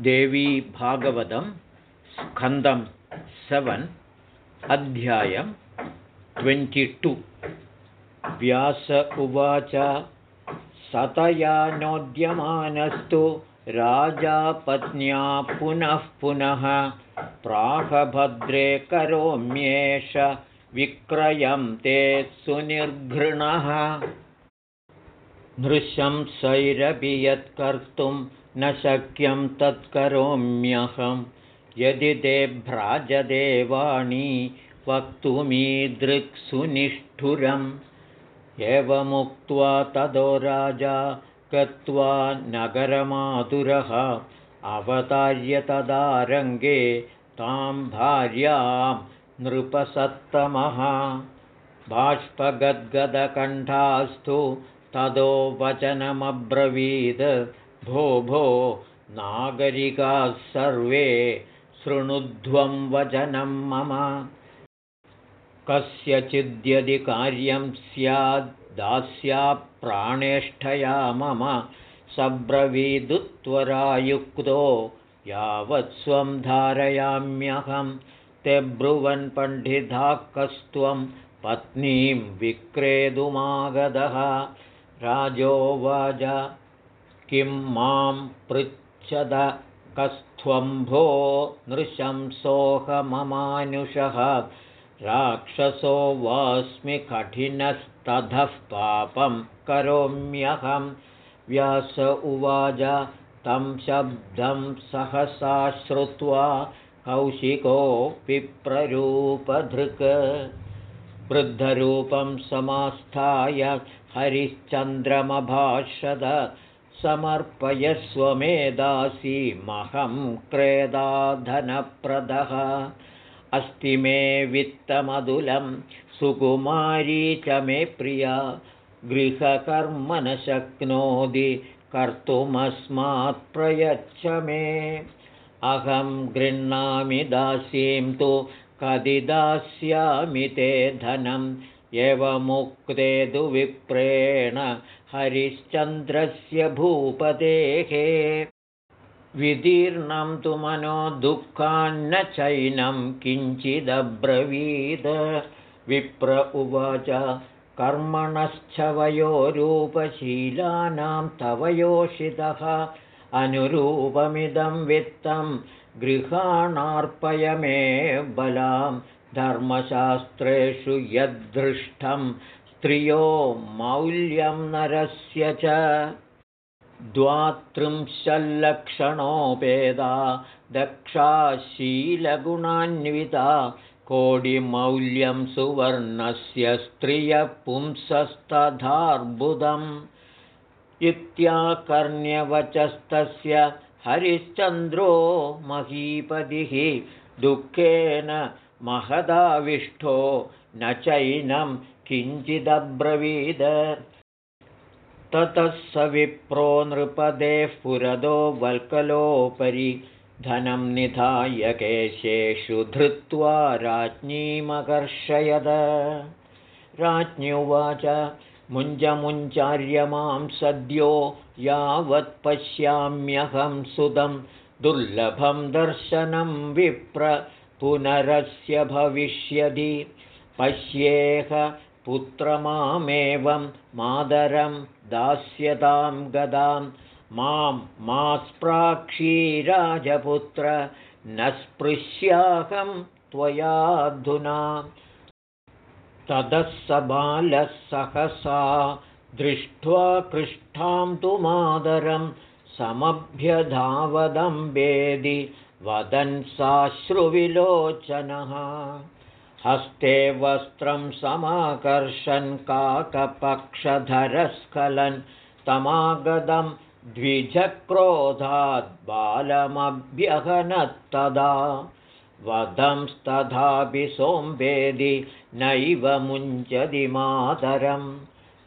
देवी भागवतं स्कन्दं सेवन् अध्यायं ट्वेण्टिटु व्यास उवाच सतया नोद्यमानस्तु राजा पत्न्या पुनः पुनः प्राहभद्रे करोम्येष विक्रयं ते सुनिर्घृणः। नृशंसैरपि यत्कर्तुं न शक्यं तत्करोम्यहं। यदि ते भ्राजदेवाणी वक्तुमीदृक्सुनिष्ठुरम् एवमुक्त्वा तदो राजा गत्वा नगरमातुरः अवतार्य तदारङ्गे तां भार्यां नृपसत्तमः। बाष्पगद्गदकण्ठास्तु तदो वचनमब्रवीद भो भो नागरिकाः सर्वे शृणुध्वं वचनं मम। कस्यचिद्यदि कार्यं स्याद्दास्या प्राणेष्ठया मम सब्रवीदुत्वरायुक्तो यावत् स्वं धारयाम्यहं ते ब्रुवन् पण्डिता कस्त्वं पत्नीं विक्रेतुमागतः। राजोवाच किं मां पृच्छद कस्त्वम्भो नृशंसोऽहममानुषः राक्षसो वास्मि कठिनस्ततः पापं करोम्यहं। व्यास उवाच तं शब्दं सहसा श्रुत्वा कौशिको विप्ररूपधृक् वृद्धरूपं समास्थाय हरिश्चन्द्रमभाषद समर्पयस्व मेदासीमहं क्रेदाधनप्रदः। अस्ति मे वित्तमधुलं सुकुमारी च मे प्रिया। गृहकर्म न शक्नोति कर्तुमस्मात् प्रयच्छ मे। अहं गृह्णामि दासीं तु कदि दास्यामि ते धनम् एवमुक्ते तु विप्रेण हरिश्चन्द्रस्य भूपतेः। विदीर्णं तु मनो दुःखान्न चैनं किञ्चिदब्रवीद। विप्र उवाच कर्मणश्च वयोरूपशीलानां तव योषितः। अनुरूपमिदं वित्तं गृहाणार्पय मे बलां धर्मशास्त्रेषु यद्दृष्टं स्त्रियो मौल्यं नरस्य च। द्वात्रिंशल्लक्षणोपेदा दक्षाशीलगुणान्विता कोडिमौल्यं सुवर्णस्य स्त्रियपुंसस्तथार्बुदम् इत्याकर्ण्यवचस्तस्य हरिश्चन्द्रो महीपतिः दुःखेन महदाविष्ठो न चैनं किञ्चिदब्रवीद। ततः स विप्रो नृपदेः पुरदो वल्कलोपरि धनं निधाय केशेषु धृत्वा राज्ञीमकर्षयद। राज्ञुवाच मुञ्जमुञ्चार्यमां सद्यो यावत् पश्याम्यहं सुदं दुर्लभं दर्शनं विप्र पुनरस्य भविष्यति पश्येह पुत्रमामेवं मादरं दास्यतां गदां। मां मा स्प्राक्षीराजपुत्र न स्पृश्याहं त्वयाधुना। ततः स बालः सहसा दृष्ट्वा पृष्ठां तु मादरं समभ्यधावदम्बेदि वदन् साश्रुविलोचनः। हस्ते वस्त्रं समाकर्षन् काकपक्षधरस्खलन् तमागतं द्विजक्रोधाद्बालमभ्यहनत्तदा वधंस्तथापि सोम्बेदि नैव मुञ्चति मातरं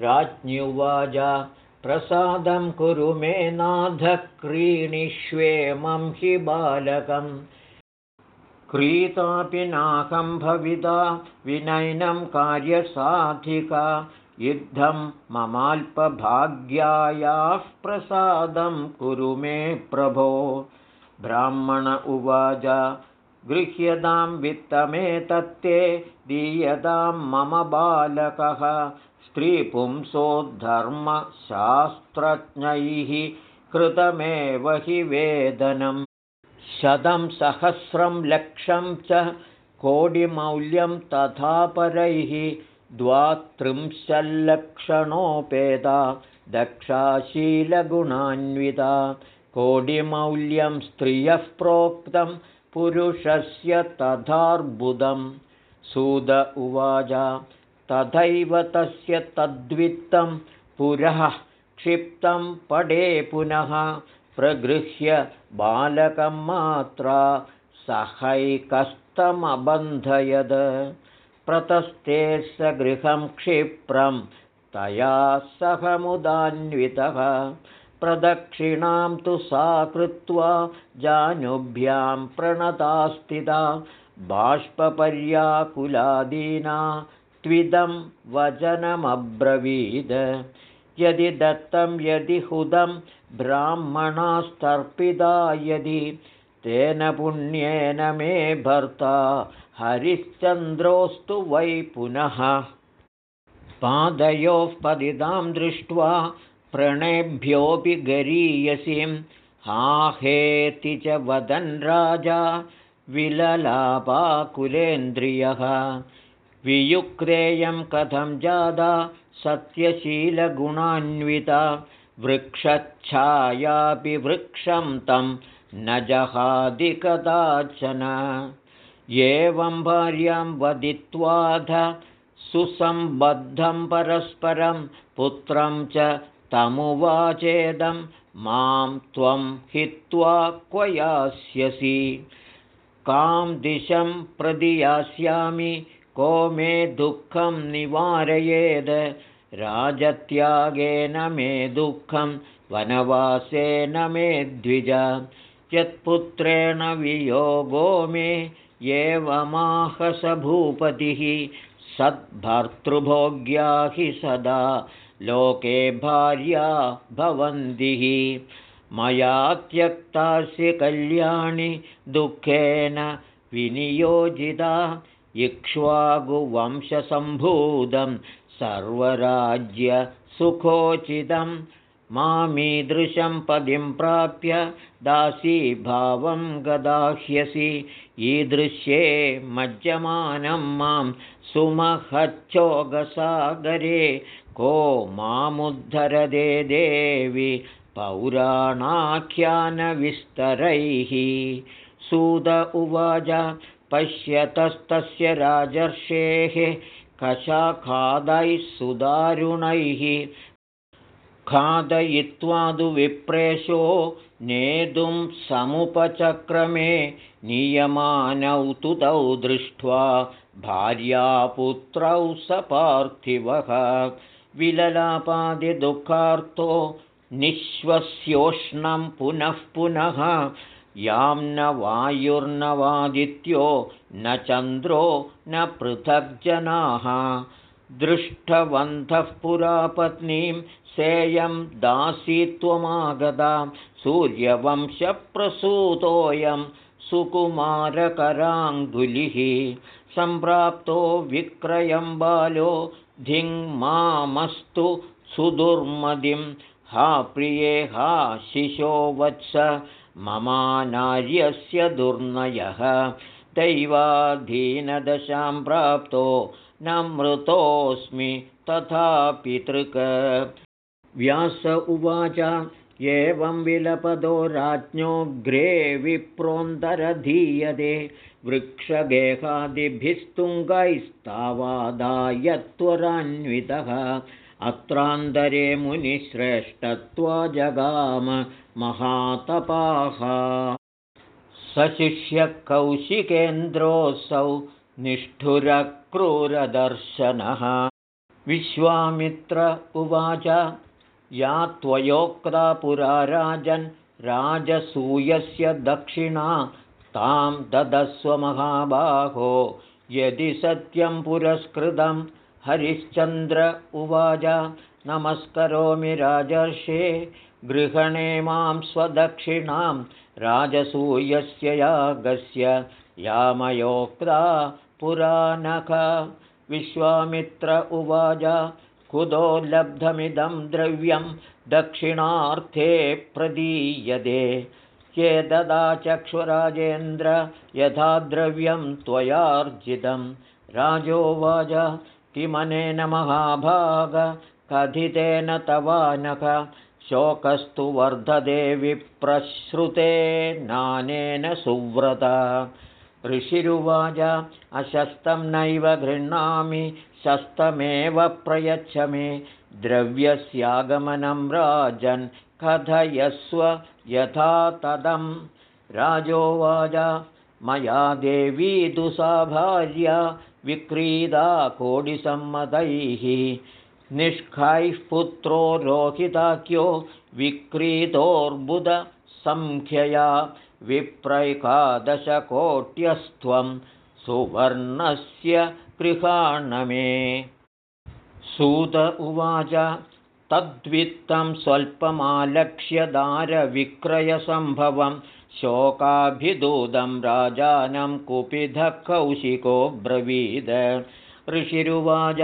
राज्ञुवाच प्रसादं कुरु मे नाधक्रीणिष्वेमं हि बालकम्। क्रीतापि नाहं भविता विनयनं कार्यसाधिका। युद्धं ममाल्पभाग्यायाः प्रसादं कुरु मे प्रभो। ब्राह्मण उवाच गृह्यतां वित्तमेतत्ते दीयतां मम बालकः स्त्रीपुंसोद्धर्मशास्त्रज्ञैः कृतमेव हि वेदनं। शतं सहस्रं लक्षं च कोटिमौल्यं तथा परैः द्वात्रिंशल्लक्षणोपेदा दक्षाशीलगुणान्विता। कोटिमौल्यं स्त्रियः प्रोक्तं पुरुषस्य तथार्बुदं सुद उवाच तथैव तस्य तद्वित्तं पुरः क्षिप्तं पडे पुनः प्रगृह्य बालकं मात्रा सहैकस्तमबन्धयद। प्रतस्ते स गृहं क्षिप्रं तया सहमुदान्वितः प्रदक्षिणां तु सा कृत्वा जानुभ्यां प्रणतास्थिता बाष्पपर्याकुलादीना त्विदं वचनमब्रवीद। यदि दत्तं यदि हुदं ब्राह्मणास्तर्पिता यदि तेन पुण्येन मे भर्ता हरिश्चन्द्रोऽस्तु वै पुनः। पादयोः पदिदां दृष्ट्वा प्रणेभ्योऽपि गरीयसीं। हाहेति च वदन् राजा विललापाकुलेन्द्रियः वियुक्तेयं कथं जादा सत्यशीलगुणान्विता? वृक्षच्छायापि वृक्षं तं न जहादिकदाचन। एवं भार्यां वदित्वाध सुसम्बद्धं परस्परं पुत्रं च तमुवाचेदं मां त्वं हित्वा क्व यास्यसि कां दिशं प्रति यास्यामि को मे दुःखं निवारयेद्? राजत्यागेन मे दुःखं वनवासेन मे द्विज। यत्पुत्रेण वियोगो मे एवमाहस भूपतिः सद्भर्तृभोग्या हि सदा लोके भार्या भवन्तिः मया त्यक्तास्य कल्याणि दुःखेन विनियोजिता इक्ष्वागुवंशसम्भूतं सर्वराज्यसुखोचितं मामीदृशं पदिं प्राप्य दासीभावं गदाह्यसि। ईदृश्ये मज्जमानं मां सुमहच्छोगसागरे को मामुद्धरदे देवि पौराणाख्यानविस्तरैः। सुद उवाच पश्यतस्तस्य राजर्षेः कशाखादैः सुदारुणैः खादयित्वादुविप्रेशो नेतुं समुपचक्रमे नीयमानौ तु तौ दृष्ट्वा भार्यापुत्रौ स पार्थिवः। विललापादिदुःखार्तो निःश्वस्योष्णं पुनः पुनः यां न वायुर्नवादित्यो न चन्द्रो न पृथग्जनाः। दृष्टवन्तः पुरा पत्नीं सेयं दासीत्वमागता। सूर्यवंशप्रसूतोऽयं सुकुमारकराङ्गुलिः। सम्प्राप्तो विक्रयं बालो धिङ्मामस्तु सुदुर्मदिं। हा प्रिये हा शिशो वत्स ममानार्यस्य दुर्नयः। दैवाधीनदशां प्राप्तो न मृतोऽस्मि तथा पितृक। व्यास उवाच एवं विलपदो राज्ञोऽग्रे विप्रोन्तरधीयते वृक्षगेहादिभिस्तुङ्गैस्तावादाय त्वरान्वितः अत्रान्तरे मुनिश्रेष्ठत्वा जगाम महातपाः। सशिष्यकौशिकेन्द्रोऽसौ निष्ठुरक्रूरदर्शनः। विश्वामित्र उवाच या त्वयोक्ता पुरा राजन् राजसूयस्य दक्षिणा तां ददस्वमहाबाहो यदि सत्यं पुरस्कृतं हरिश्चन्द्र उवाच नमस्करोमि राजर्षे गृहणे मां स्वदक्षिणां राजसूयस्य यागस्य यामयोक्ता पुरानख विश्वामित्र उवाच कुतो लब्धमिदं द्रव्यं दक्षिणार्थे प्रदीयते। चेददा चक्षुराजेन्द्र यथा द्रव्यं त्वयार्जितं राजोवाच किमनेन महाभाग? कथितेन तवानक शोकस्तु वर्धते विप्रश्रुते नानेन सुव्रत। ऋषिरुवाच अशस्तं नैव गृह्णामि शस्तमेव प्रयच्छ मे द्रव्यस्यागमनं राजन् कथयस्व यथा तदं राजोवाच मया देवी दुसा भार्या विक्रीदा कोडिसम्मतैः निष्खैः पुत्रो रोहिताख्यो विक्रीतोऽर्बुदसङ्ख्यया विप्रैकादशकोट्यस्त्वं सुवर्णस्य गृहाणमे। सूत उवाच तद्वित्तं स्वल्पमालक्ष्यदारविक्रयसम्भवं शोकाभिदूतं राजानं कुपिधः कौशिको ब्रवीद। ऋषिरुवाच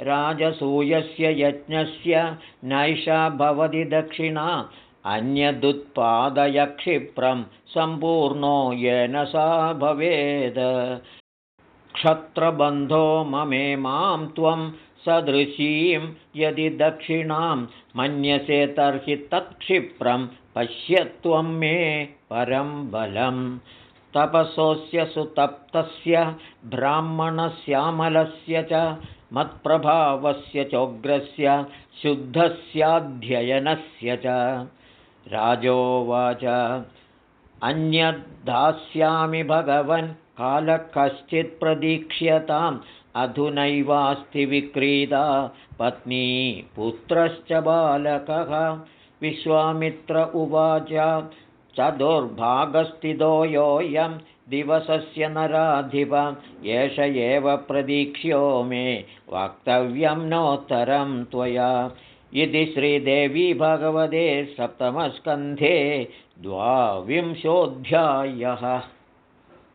राजसूयस्य यज्ञस्य नैषा भवति दक्षिणा अन्यदुत्पादयक्षिप्रं सम्पूर्णो येन सा भवेद्। क्षत्रबन्धो ममे मां त्वं सदृशीं यदि दक्षिणां मन्यसे तर्हि तत्क्षिप्रं पश्य त्वं मे परं बलम् तपसोऽस्य सुतप्तस्य ब्राह्मणस्यामलस्य च मत्प्रभावस्य चोग्रस्य शुद्धस्याध्ययनस्य च। राजोवाच अन्यद्धास्यामि भगवन् कालः कश्चित् प्रदीक्ष्यताम् अधुनैवास्ति विक्रीता पत्नी पुत्रश्च बालकः विश्वामित्र उवाच चतुर्भागस्थितो योऽयं दिवसस्य नराधिप एष एव प्रदीक्ष्यो मे वक्तव्यं नोत्तरं त्वया। इति श्रीदेवी भगवते सप्तमस्कन्धे द्वाविंशोऽध्यायः